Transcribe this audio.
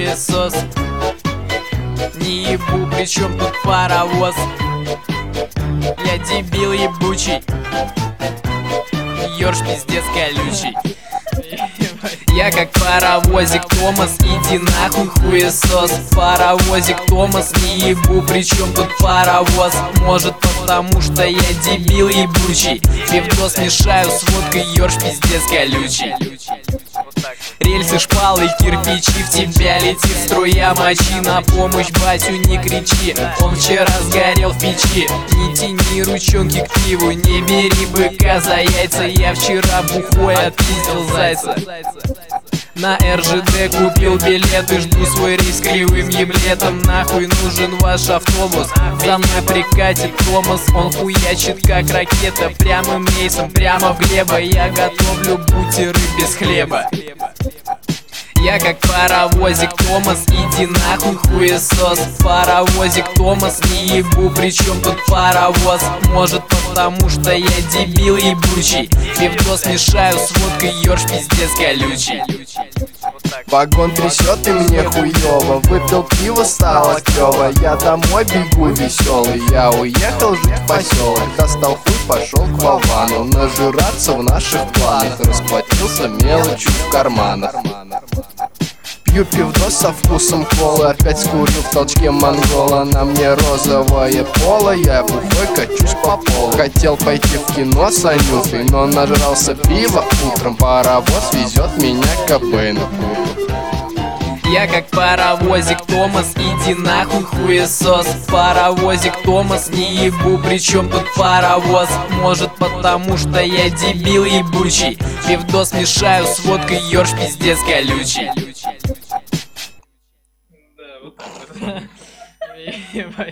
хуесос Не ебу, причем тут паровоз? Я дебил ебучий. Ёрш пиздец колючий. Я как паровозик Томас, иди нахуй хуесос. Паровозик Томас, не ебу, причем тут паровоз? Может потому что я дебил ебучий. Пивдос мешаю с водкой, ёрш пиздец колючий Рельсы, шпалы, кирпичи В тебя летит струя мочи. На помощь батю не кричи Он вчера сгорел в печи. Не тяни ручонки к пиву Не бери быка за яйца. Я вчера бухой отпиздил зайца. На РЖД купил билеты, жду свой рейс кривым еблетом. Нахуй нужен ваш автобус, за мной прикатит Томас Он хуячит как ракета, прямым рейсом, прямо в глеба Я готовлю бутеры без хлеба я как паровозик Томас, иди нахуй хуесос. Паровозик Томас, не ебу, причем тут паровоз? Может потому что я дебил ебучий Пивдос мешаю с водкой, ёрш пиздец колючий. Вагон трясет и мне хуёво. Выпил пиво, стало клёво. Я домой бегу веселый Я уехал жить в поселок Достал хуй, пошел к Вовану Нажираться в наших планах. Расплатился мелочью в карманах Пью пивдос со вкусом колы. Опять скурю в толчке монгола. На мне розовое поло. Я бухой качусь по полу. Хотел пойти в кино с Анютой Но нажрался пива. Утром Паровоз везет меня к Кобейну я как паровозик Томас, иди нахуй хуесос. Паровозик Томас, не ебу, причем тут паровоз? Может потому что я дебил ебучий. Пивдос мешаю с водкой, ёрш пиздец колючий 也不好。